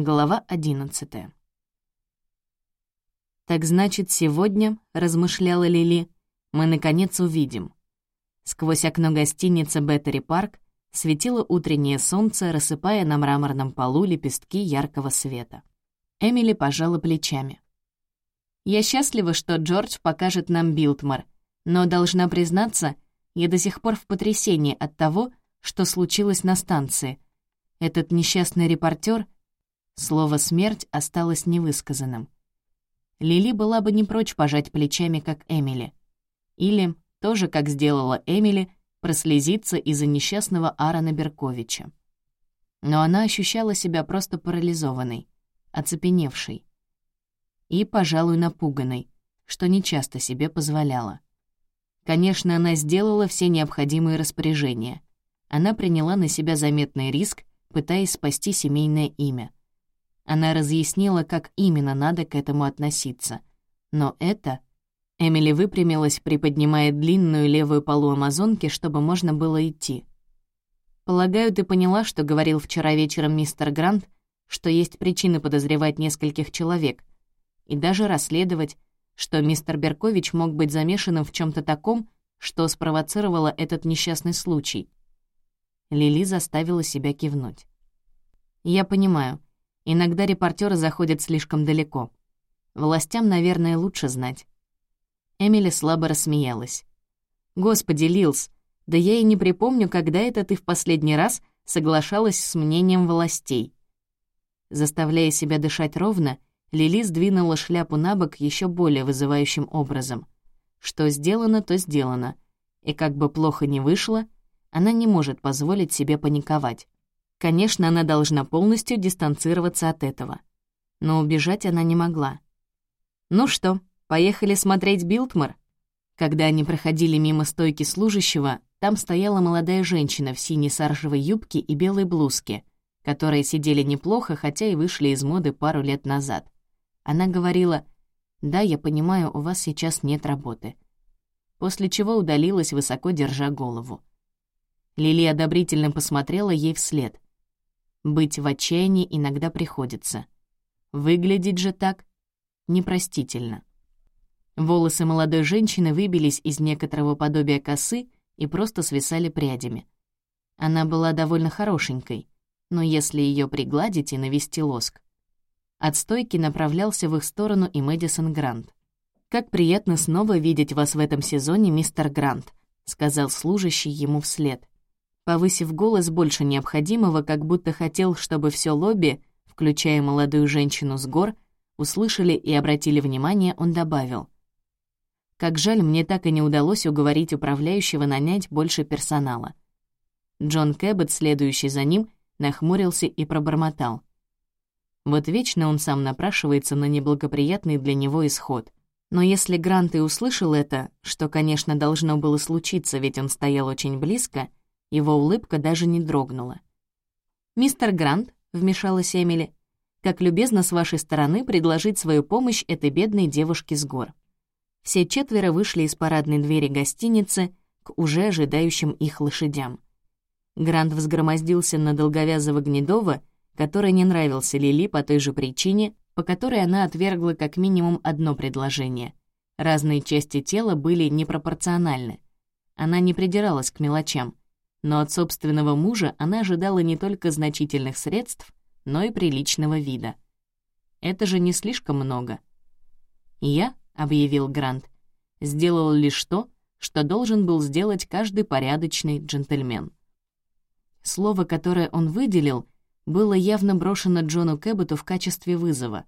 Глава одиннадцатая. «Так значит, сегодня, — размышляла Лили, — мы наконец увидим». Сквозь окно гостиницы «Беттери Парк» светило утреннее солнце, рассыпая на мраморном полу лепестки яркого света. Эмили пожала плечами. «Я счастлива, что Джордж покажет нам Билтмар, но, должна признаться, я до сих пор в потрясении от того, что случилось на станции. Этот несчастный репортер Слово «смерть» осталось невысказанным. Лили была бы не прочь пожать плечами, как Эмили. Или, тоже как сделала Эмили, прослезиться из-за несчастного Аарона Берковича. Но она ощущала себя просто парализованной, оцепеневшей и, пожалуй, напуганной, что нечасто себе позволяла. Конечно, она сделала все необходимые распоряжения. Она приняла на себя заметный риск, пытаясь спасти семейное имя — она разъяснила, как именно надо к этому относиться. Но это... Эмили выпрямилась, приподнимая длинную левую полу амазонки, чтобы можно было идти. «Полагаю, ты поняла, что говорил вчера вечером мистер Грант, что есть причины подозревать нескольких человек, и даже расследовать, что мистер Беркович мог быть замешанным в чем то таком, что спровоцировало этот несчастный случай». Лили заставила себя кивнуть. «Я понимаю. Иногда репортеры заходят слишком далеко. Властям, наверное, лучше знать. Эмили слабо рассмеялась. «Господи, Лилс, да я и не припомню, когда это ты в последний раз соглашалась с мнением властей». Заставляя себя дышать ровно, Лили сдвинула шляпу на бок еще более вызывающим образом. Что сделано, то сделано. И как бы плохо ни вышло, она не может позволить себе паниковать. Конечно, она должна полностью дистанцироваться от этого. Но убежать она не могла. «Ну что, поехали смотреть Билтмар?» Когда они проходили мимо стойки служащего, там стояла молодая женщина в синей саржевой юбке и белой блузке, которые сидели неплохо, хотя и вышли из моды пару лет назад. Она говорила, «Да, я понимаю, у вас сейчас нет работы». После чего удалилась, высоко держа голову. Лили одобрительно посмотрела ей вслед. Быть в отчаянии иногда приходится. Выглядеть же так непростительно. Волосы молодой женщины выбились из некоторого подобия косы и просто свисали прядями. Она была довольно хорошенькой, но если ее пригладить и навести лоск. От стойки направлялся в их сторону и Мэдисон Грант. «Как приятно снова видеть вас в этом сезоне, мистер Грант», — сказал служащий ему вслед повысив голос больше необходимого, как будто хотел, чтобы все лобби, включая молодую женщину с гор, услышали и обратили внимание, он добавил. «Как жаль, мне так и не удалось уговорить управляющего нанять больше персонала». Джон Кэббет, следующий за ним, нахмурился и пробормотал. Вот вечно он сам напрашивается на неблагоприятный для него исход. Но если Грант и услышал это, что, конечно, должно было случиться, ведь он стоял очень близко, его улыбка даже не дрогнула. «Мистер Грант», — вмешалась Эмили, «как любезно с вашей стороны предложить свою помощь этой бедной девушке с гор». Все четверо вышли из парадной двери гостиницы к уже ожидающим их лошадям. Грант взгромоздился на долговязого Гнедова, который не нравился Лили по той же причине, по которой она отвергла как минимум одно предложение. Разные части тела были непропорциональны. Она не придиралась к мелочам но от собственного мужа она ожидала не только значительных средств, но и приличного вида. Это же не слишком много. «Я», — объявил Грант, — «сделал лишь то, что должен был сделать каждый порядочный джентльмен». Слово, которое он выделил, было явно брошено Джону Кэбботу в качестве вызова.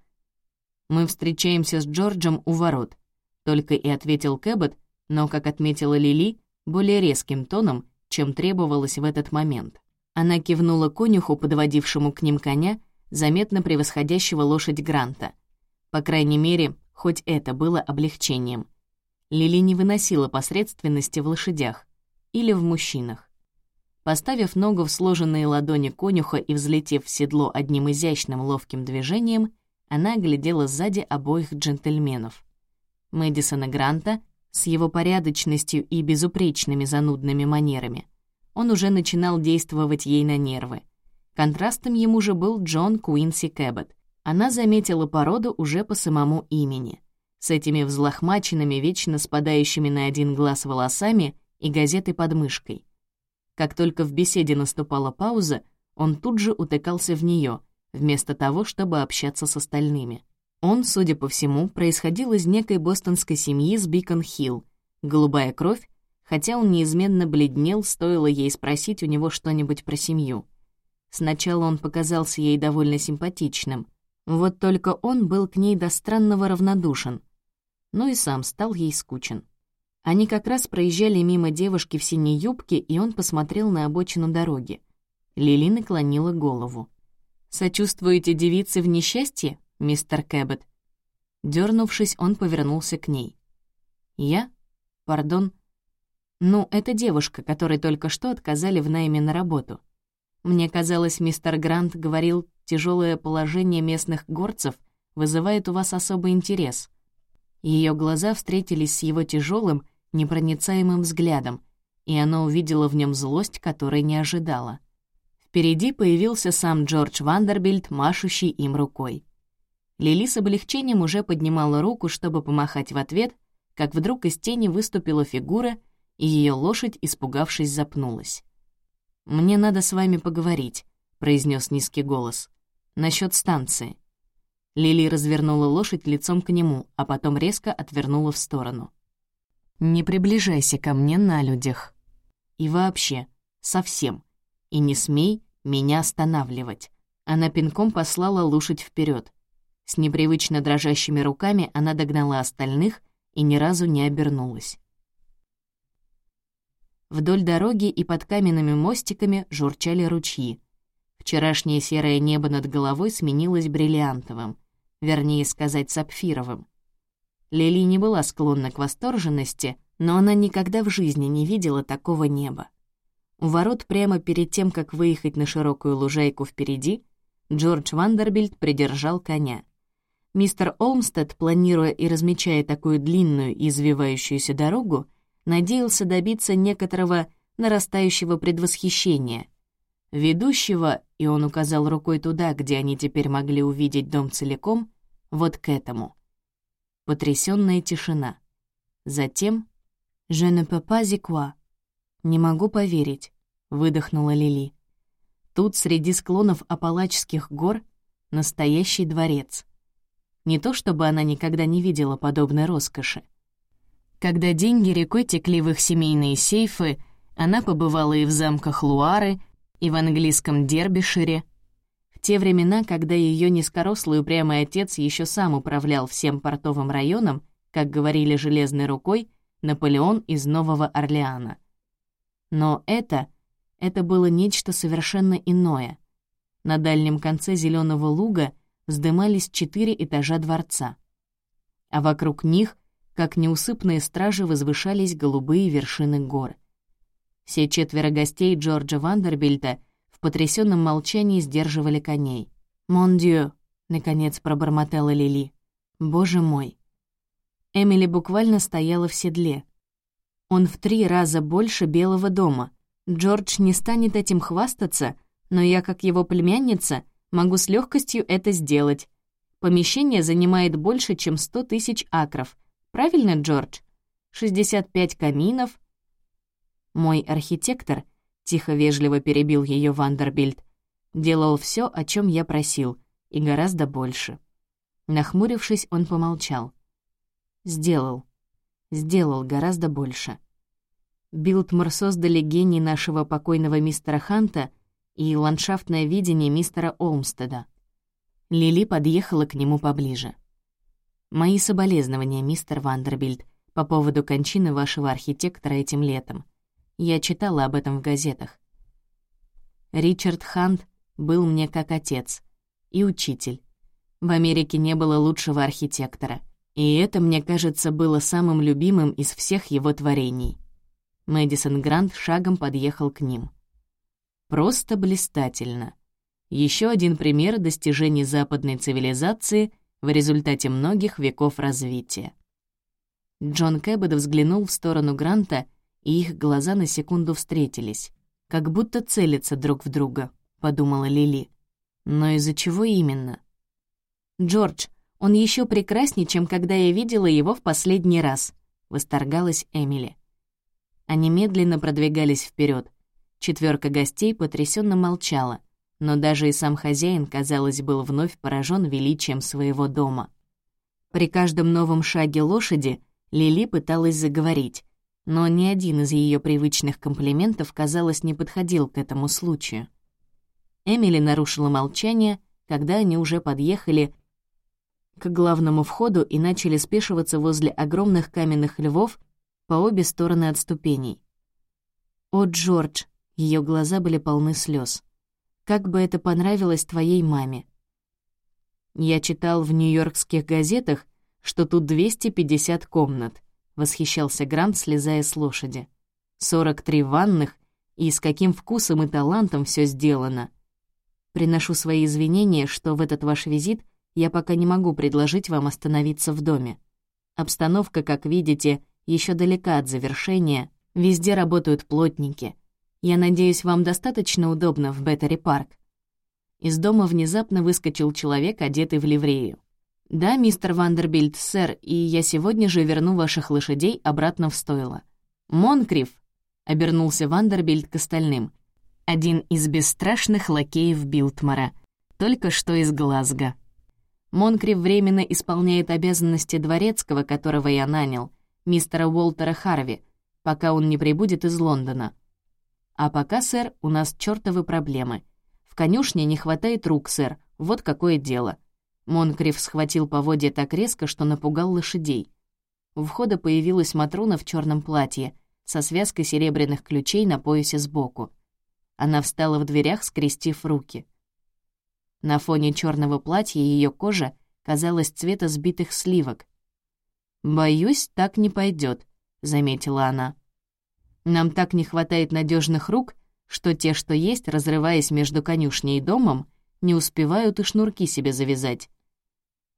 «Мы встречаемся с Джорджем у ворот», — только и ответил Кэббот, но, как отметила Лили, более резким тоном, чем требовалось в этот момент. Она кивнула конюху, подводившему к ним коня, заметно превосходящего лошадь Гранта. По крайней мере, хоть это было облегчением. Лили не выносила посредственности в лошадях или в мужчинах. Поставив ногу в сложенные ладони конюха и взлетев в седло одним изящным ловким движением, она оглядела сзади обоих джентльменов. Мэдисона Гранта с его порядочностью и безупречными занудными манерами. Он уже начинал действовать ей на нервы. Контрастом ему же был Джон Куинси Кэббет. Она заметила породу уже по самому имени. С этими взлохмаченными, вечно спадающими на один глаз волосами и газетой под мышкой. Как только в беседе наступала пауза, он тут же утыкался в нее, вместо того, чтобы общаться с остальными. Он, судя по всему, происходил из некой бостонской семьи с Бикон-Хилл. Голубая кровь, хотя он неизменно бледнел, стоило ей спросить у него что-нибудь про семью. Сначала он показался ей довольно симпатичным, вот только он был к ней до странного равнодушен, ну и сам стал ей скучен. Они как раз проезжали мимо девушки в синей юбке, и он посмотрел на обочину дороги. Лили наклонила голову. «Сочувствуете девице в несчастье, мистер Кэббет?» Дёрнувшись, он повернулся к ней. «Я? Пардон?» «Ну, это девушка, которой только что отказали в найме на работу. Мне казалось, мистер Грант говорил, тяжелое положение местных горцев вызывает у вас особый интерес». Ее глаза встретились с его тяжелым, непроницаемым взглядом, и она увидела в нем злость, которой не ожидала. Впереди появился сам Джордж Вандербильд, машущий им рукой. Лили с облегчением уже поднимала руку, чтобы помахать в ответ, как вдруг из тени выступила фигура, и ее лошадь, испугавшись, запнулась. «Мне надо с вами поговорить», — произнес низкий голос. «Насчёт станции». Лили развернула лошадь лицом к нему, а потом резко отвернула в сторону. «Не приближайся ко мне на людях. И вообще, совсем. И не смей меня останавливать». Она пинком послала лошадь вперед. С непривычно дрожащими руками она догнала остальных и ни разу не обернулась. Вдоль дороги и под каменными мостиками журчали ручьи. Вчерашнее серое небо над головой сменилось бриллиантовым, вернее сказать, сапфировым. Лили не была склонна к восторженности, но она никогда в жизни не видела такого неба. У ворот прямо перед тем, как выехать на широкую лужайку впереди, Джордж Вандербильд придержал коня. Мистер Олмстед, планируя и размечая такую длинную и извивающуюся дорогу, надеялся добиться некоторого нарастающего предвосхищения — Ведущего, и он указал рукой туда, где они теперь могли увидеть дом целиком, вот к этому. Потрясённая тишина. Затем «Je ne peux pas y quoi?» «Не могу поверить», — выдохнула Лили. Тут, среди склонов Апалачских гор, настоящий дворец. Не то чтобы она никогда не видела подобной роскоши. Когда деньги рекой текли в их семейные сейфы, она побывала и в замках Луары, и в английском Дербишире. В те времена, когда ее низкорослый упрямый отец еще сам управлял всем портовым районом, как говорили железной рукой, Наполеон из Нового Орлеана. Но это, это было нечто совершенно иное. На дальнем конце зеленого луга вздымались четыре этажа дворца. А вокруг них, как неусыпные стражи, возвышались голубые вершины гор. Все четверо гостей Джорджа Вандербильта в потрясённом молчании сдерживали коней. «Мон дью», — наконец пробормотала Лили. «Боже мой». Эмили буквально стояла в седле. Он в три раза больше Белого дома. Джордж не станет этим хвастаться, но я, как его племянница, могу с легкостью это сделать. Помещение занимает больше, чем сто тысяч акров. Правильно, Джордж? 65 каминов, мой архитектор, тихо-вежливо перебил ее Вандербильд, делал все, о чем я просил, и гораздо больше. Нахмурившись, он помолчал. Сделал. Сделал гораздо больше. Билтмор создали гений нашего покойного мистера Ханта и ландшафтное видение мистера Олмстеда. Лили подъехала к нему поближе. «Мои соболезнования, мистер Вандербильд, по поводу кончины вашего архитектора этим летом. Я читала об этом в газетах. Ричард Хант был мне как отец и учитель. В Америке не было лучшего архитектора, и это, мне кажется, было самым любимым из всех его творений. Мэдисон Грант шагом подъехал к ним. Просто блистательно. Еще один пример достижений западной цивилизации в результате многих веков развития. Джон Кэббет взглянул в сторону Гранта и их глаза на секунду встретились, как будто целятся друг в друга. — подумала Лили. «Но из-за чего именно?» «Джордж, он еще прекраснее, чем когда я видела его в последний раз», — восторгалась Эмили. Они медленно продвигались вперед. Четверка гостей потрясенно молчала, но даже и сам хозяин, казалось, был вновь поражен величием своего дома. При каждом новом шаге лошади Лили пыталась заговорить, но ни один из ее привычных комплиментов, казалось, не подходил к этому случаю. Эмили нарушила молчание, когда они уже подъехали к главному входу и начали спешиваться возле огромных каменных львов по обе стороны от ступеней. «О, Джордж!» — ее глаза были полны слез. «Как бы это понравилось твоей маме!» «Я читал в нью-йоркских газетах, что тут 250 комнат», — восхищался Грант, слезая с лошади. «43 ванных, и с каким вкусом и талантом все сделано!» Приношу свои извинения, что в этот ваш визит я пока не могу предложить вам остановиться в доме. Обстановка, как видите, еще далека от завершения, везде работают плотники. Я надеюсь, вам достаточно удобно в Беттери Парк. Из дома внезапно выскочил человек, одетый в ливрею. «Да, мистер Вандербильд, сэр, и я сегодня же верну ваших лошадей обратно в стойло». «Монкриф!» — обернулся Вандербильд к остальным. Один из бесстрашных лакеев Билтмора, только что из Глазго. Монкрив временно исполняет обязанности дворецкого, которого я нанял, мистера Уолтера Харви, пока он не прибудет из Лондона. А пока, сэр, у нас чёртовы проблемы. В конюшне не хватает рук, сэр, вот какое дело. Монкрив схватил поводья так резко, что напугал лошадей. У входа появилась Матрона в чёрном платье, со связкой серебряных ключей на поясе сбоку. Она встала в дверях, скрестив руки. На фоне черного платья ее кожа казалась цвета сбитых сливок. «Боюсь, так не пойдет, заметила она. «Нам так не хватает надежных рук, что те, что есть, разрываясь между конюшней и домом, не успевают и шнурки себе завязать».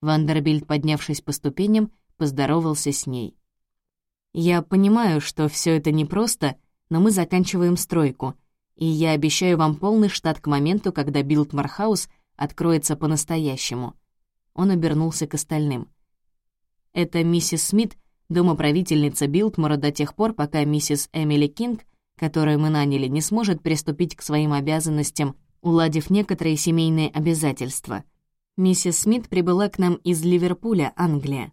Вандербильд, поднявшись по ступеням, поздоровался с ней. «Я понимаю, что все это непросто, но мы заканчиваем стройку, и я обещаю вам полный штат к моменту, когда Билтмор Хаус откроется по-настоящему. Он обернулся к остальным. Это миссис Смит, домоправительница Билтмора до тех пор, пока миссис Эмили Кинг, которую мы наняли, не сможет приступить к своим обязанностям, уладив некоторые семейные обязательства. Миссис Смит прибыла к нам из Ливерпуля, Англия.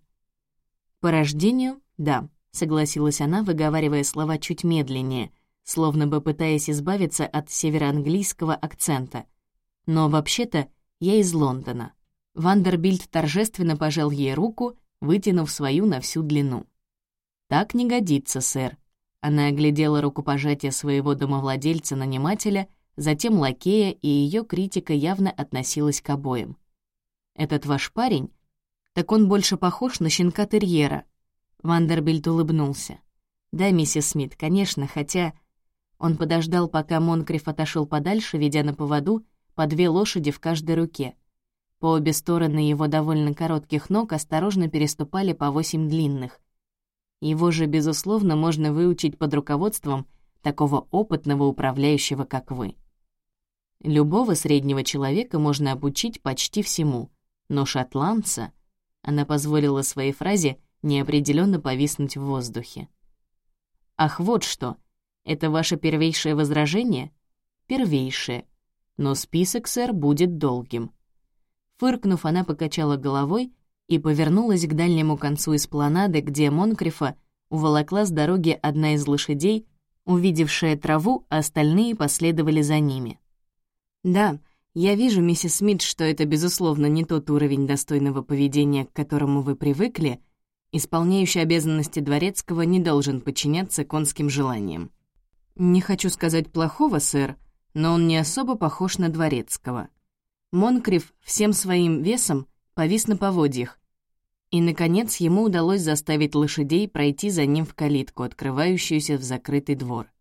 «По рождению — да», — согласилась она, выговаривая слова чуть медленнее — словно бы пытаясь избавиться от североанглийского акцента. Но вообще-то я из Лондона. Вандербильд торжественно пожал ей руку, вытянув свою на всю длину. «Так не годится, сэр». Она оглядела рукопожатие своего домовладельца-нанимателя, затем лакея, и ее критика явно относилась к обоим. «Этот ваш парень? Так он больше похож на щенка-терьера». Вандербильд улыбнулся. «Да, миссис Смит, конечно, хотя он подождал, пока Монкриф отошел подальше, ведя на поводу по две лошади в каждой руке. По обе стороны его довольно коротких ног осторожно переступали по восемь длинных. Его же, безусловно, можно выучить под руководством такого опытного управляющего, как вы. Любого среднего человека можно обучить почти всему, но шотландца... Она позволила своей фразе неопределенно повиснуть в воздухе. «Ах, вот что!» Это ваше первейшее возражение? Первейшее. Но список, сэр, будет долгим. Фыркнув, она покачала головой и повернулась к дальнему концу эспланады, где Монкрифа уволокла с дороги одна из лошадей, увидевшая траву, а остальные последовали за ними. «Да, я вижу, миссис Смит, что это, безусловно, не тот уровень достойного поведения, к которому вы привыкли. Исполняющий обязанности дворецкого не должен подчиняться конским желаниям. «Не хочу сказать плохого, сэр, но он не особо похож на дворецкого». Монкрив всем своим весом повис на поводьях, и, наконец, ему удалось заставить лошадей пройти за ним в калитку, открывающуюся в закрытый двор.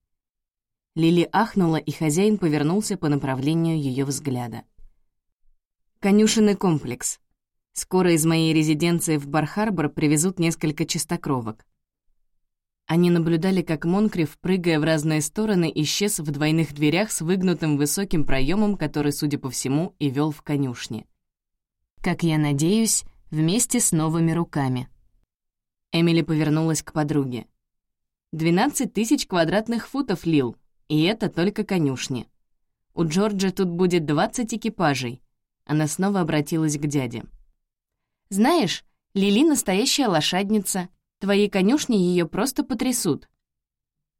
Лили ахнула, и хозяин повернулся по направлению ее взгляда. «Конюшенный комплекс. Скоро из моей резиденции в Бар-Харбор привезут несколько чистокровок. Они наблюдали, как Монкрив, прыгая в разные стороны, исчез в двойных дверях с выгнутым высоким проемом, который, судя по всему, и вел в конюшне. Как я надеюсь, вместе с новыми руками. Эмили повернулась к подруге. «Двенадцать тысяч квадратных футов, Лил, и это только конюшни. У Джорджа тут будет двадцать экипажей». Она снова обратилась к дяде. «Знаешь, Лили настоящая лошадница. Твои конюшни ее просто потрясут».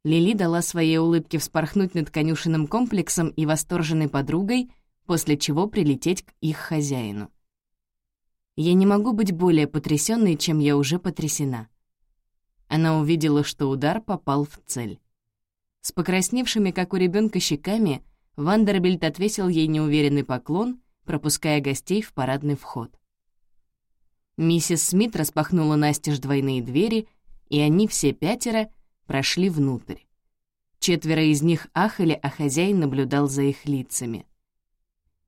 Лили дала своей улыбке вспорхнуть над конюшенным комплексом и восторженной подругой, после чего прилететь к их хозяину. Я не могу быть более потрясенной, чем я уже потрясена. Она увидела, что удар попал в цель. С покрасневшими, как у ребенка, щеками, Вандербильд отвесил ей неуверенный поклон, пропуская гостей в парадный вход. Миссис Смит распахнула настежь двойные двери, и они все пятеро прошли внутрь. Четверо из них ахали, а хозяин наблюдал за их лицами.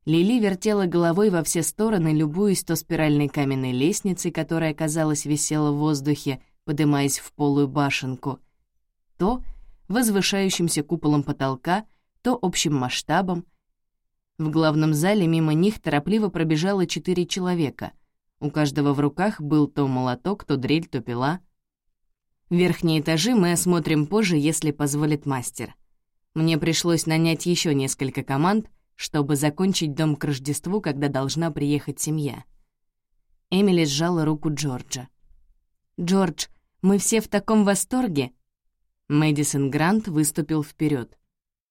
Лили вертела головой во все стороны, любуясь то спиральной каменной лестницей, которая, казалось, висела в воздухе, подымаясь в полую башенку, то возвышающимся куполом потолка, то общим масштабом. В главном зале мимо них торопливо пробежало четыре человека. У каждого в руках был то молоток, то дрель, то пила. Верхние этажи мы осмотрим позже, если позволит мастер. Мне пришлось нанять еще несколько команд — чтобы закончить дом к Рождеству, когда должна приехать семья. Эмили сжала руку Джорджа. «Джордж, мы все в таком восторге!» Мэдисон Грант выступил вперед.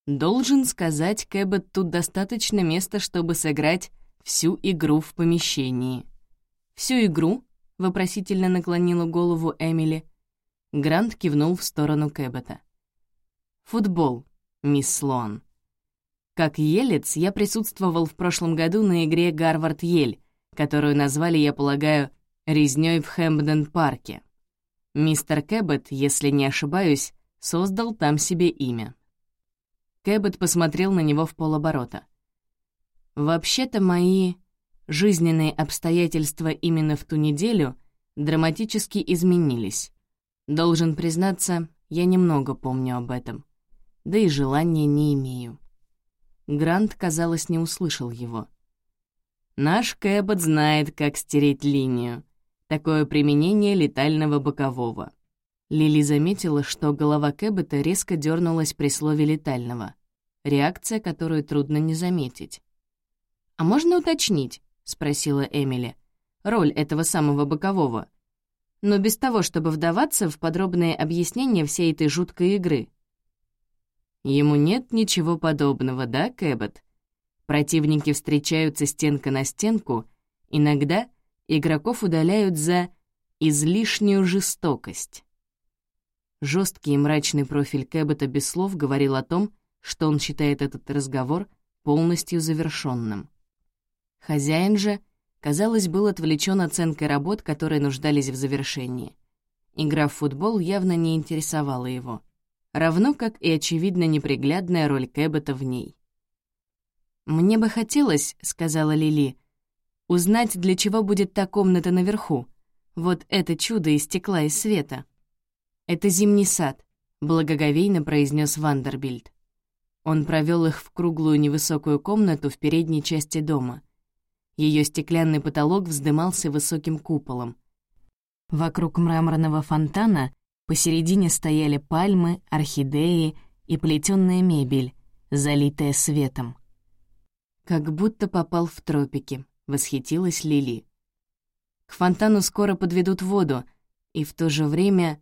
«Должен сказать, Кэббет, тут достаточно места, чтобы сыграть всю игру в помещении». «Всю игру?» — вопросительно наклонила голову Эмили. Грант кивнул в сторону Кэббета. «Футбол, мисс Слоан». Как елец я присутствовал в прошлом году на игре «Гарвард-Ель», которую назвали, я полагаю, «Резнёй в Хэмпден-парке». Мистер Кэббет, если не ошибаюсь, создал там себе имя. Кэббет посмотрел на него в полоборота. «Вообще-то мои жизненные обстоятельства именно в ту неделю драматически изменились. Должен признаться, я немного помню об этом. Да и желания не имею. Грант, казалось, не услышал его. «Наш Кэббот знает, как стереть линию. Такое применение летального бокового». Лили заметила, что голова Кэббета резко дернулась при слове «летального». Реакция, которую трудно не заметить. «А можно уточнить?» — спросила Эмили. «Роль этого самого бокового. Но без того, чтобы вдаваться в подробные объяснения всей этой жуткой игры». Ему нет ничего подобного, да, Кэббет? Противники встречаются стенка на стенку, иногда игроков удаляют за излишнюю жестокость. Жесткий и мрачный профиль Кэббета без слов говорил о том, что он считает этот разговор полностью завершенным. Хозяин же, казалось, был отвлечен оценкой работ, которые нуждались в завершении. Игра в футбол явно не интересовала его равно как и, очевидно, неприглядная роль Кэббета в ней. «Мне бы хотелось», — сказала Лили, — «узнать, для чего будет та комната наверху. Вот это чудо из стекла и света». «Это зимний сад», — благоговейно произнес Вандербильд. Он провел их в круглую невысокую комнату в передней части дома. Ее стеклянный потолок вздымался высоким куполом. Вокруг мраморного фонтана Посередине стояли пальмы, орхидеи и плетённая мебель, залитая светом. «Как будто попал в тропики», — восхитилась Лили. «К фонтану скоро подведут воду, и в то же время...»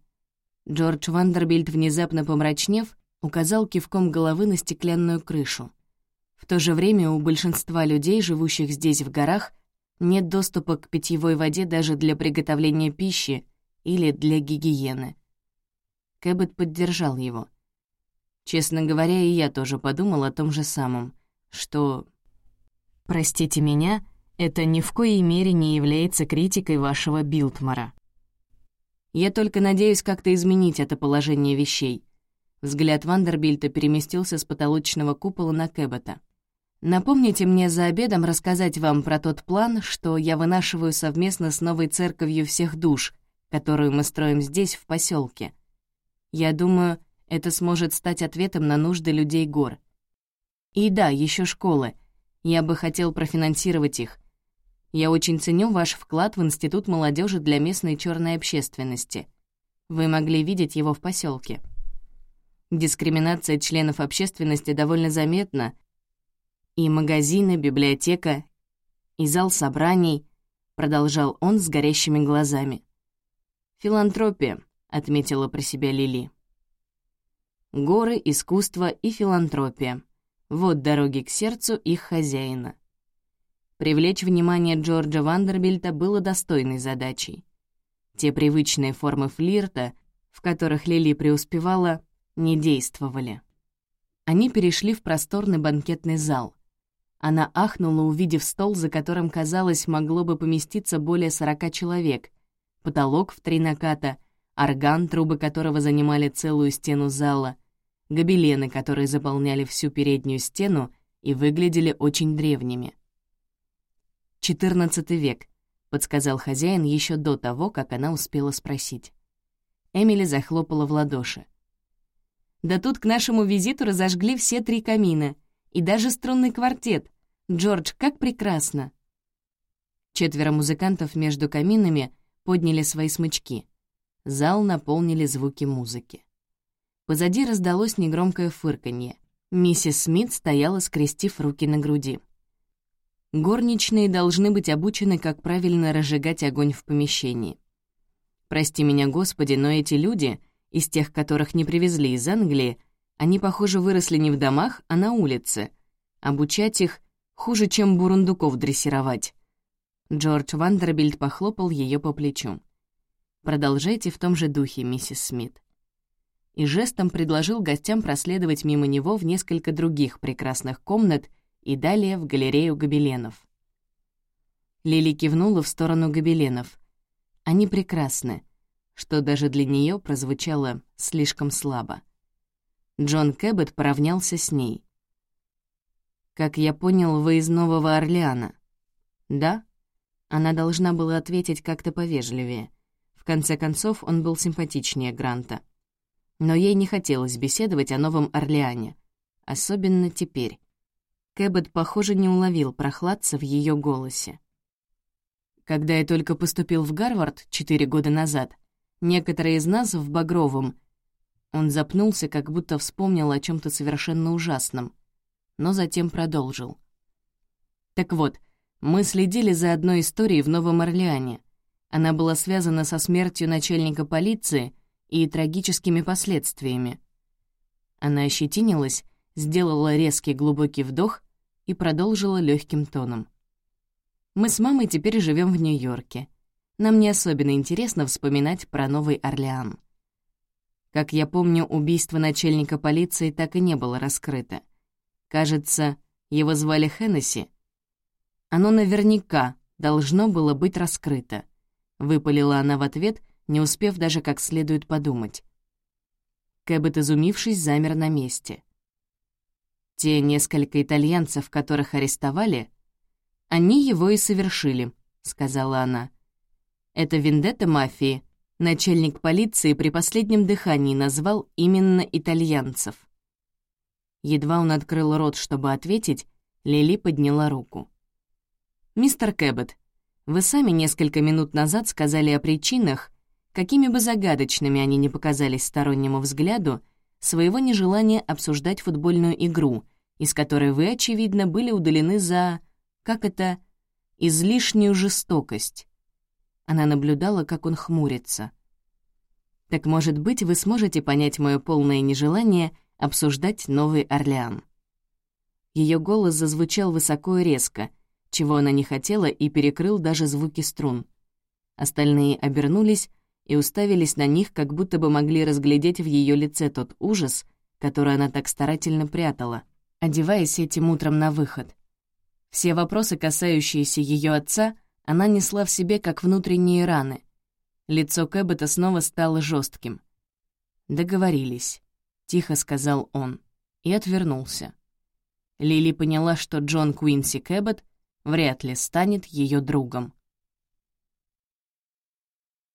Джордж Вандербильд, внезапно помрачнев, указал кивком головы на стеклянную крышу. В то же время у большинства людей, живущих здесь в горах, нет доступа к питьевой воде даже для приготовления пищи или для гигиены. Кэббет поддержал его. Честно говоря, и я тоже подумал о том же самом, что... Простите меня, это ни в коей мере не является критикой вашего Билтмара. Я только надеюсь как-то изменить это положение вещей. Взгляд Вандербильта переместился с потолочного купола на Кэббета. «Напомните мне за обедом рассказать вам про тот план, что я вынашиваю совместно с новой церковью всех душ, которую мы строим здесь, в поселке. Я думаю, это сможет стать ответом на нужды людей гор. И да, еще школы. Я бы хотел профинансировать их. Я очень ценю ваш вклад в Институт молодежи для местной черной общественности. Вы могли видеть его в поселке. Дискриминация членов общественности довольно заметна. И магазины, библиотека, и зал собраний, продолжал он с горящими глазами. «Филантропия», — отметила про себя Лили. «Горы, искусство и филантропия. Вот дороги к сердцу их хозяина». Привлечь внимание Джорджа Вандербильта было достойной задачей. Те привычные формы флирта, в которых Лили преуспевала, не действовали. Они перешли в просторный банкетный зал. Она ахнула, увидев стол, за которым, казалось, могло бы поместиться более сорока человек, потолок в три наката, орган, трубы которого занимали целую стену зала, гобелены, которые заполняли всю переднюю стену и выглядели очень древними. «14 век», — подсказал хозяин еще до того, как она успела спросить. Эмили захлопала в ладоши. «Да тут к нашему визиту разожгли все три камина, и даже струнный квартет. Джордж, как прекрасно!» Четверо музыкантов между каминами подняли свои смычки. Зал наполнили звуки музыки. Позади раздалось негромкое фырканье. Миссис Смит стояла, скрестив руки на груди. Горничные должны быть обучены, как правильно разжигать огонь в помещении. Прости меня, Господи, но эти люди, из тех, которых не привезли из Англии, они, похоже, выросли не в домах, а на улице. Обучать их хуже, чем бурундуков дрессировать. Джордж Вандербильд похлопал ее по плечу. «Продолжайте в том же духе, миссис Смит». И жестом предложил гостям проследовать мимо него в несколько других прекрасных комнат и далее в галерею гобеленов. Лили кивнула в сторону гобеленов. Они прекрасны, что даже для нее прозвучало слишком слабо. Джон Кэббет поравнялся с ней. «Как я понял, вы из Нового Орлеана?» «Да?» Она должна была ответить как-то повежливее. В конце концов, он был симпатичнее Гранта. Но ей не хотелось беседовать о Новом Орлеане. Особенно теперь. Кэббет, похоже, не уловил прохладца в ее голосе. Когда я только поступил в Гарвард четыре года назад, некоторые из нас в Багровом... Он запнулся, как будто вспомнил о чем то совершенно ужасном, но затем продолжил. Так вот, мы следили за одной историей в Новом Орлеане. Она была связана со смертью начальника полиции и трагическими последствиями. Она ощетинилась, сделала резкий глубокий вдох и продолжила легким тоном. «Мы с мамой теперь живем в Нью-Йорке. Нам не особенно интересно вспоминать про Новый Орлеан. Как я помню, убийство начальника полиции так и не было раскрыто. Кажется, его звали Хеннесси, оно наверняка должно было быть раскрыто. Выпалила она в ответ, не успев даже как следует подумать. Кэббет, изумившись, замер на месте. Те несколько итальянцев, которых арестовали, они его и совершили, сказала она. Это вендетта мафии. Начальник полиции при последнем дыхании назвал именно итальянцев. Едва он открыл рот, чтобы ответить, Лили подняла руку. «Мистер Кэббет, вы сами несколько минут назад сказали о причинах, какими бы загадочными они ни показались стороннему взгляду, своего нежелания обсуждать футбольную игру, из которой вы, очевидно, были удалены за... как это... излишнюю жестокость». Она наблюдала, как он хмурится. «Так, может быть, вы сможете понять мое полное нежелание обсуждать Новый Орлеан?» Ее голос зазвучал высоко и резко, чего она не хотела и перекрыл даже звуки струн. Остальные обернулись и уставились на них, как будто бы могли разглядеть в ее лице тот ужас, который она так старательно прятала, одеваясь этим утром на выход. Все вопросы, касающиеся ее отца, она несла в себе как внутренние раны. Лицо Кэббета снова стало жестким. «Договорились», — тихо сказал он, и отвернулся. Лили поняла, что Джон Куинси Кэббет вряд ли станет ее другом.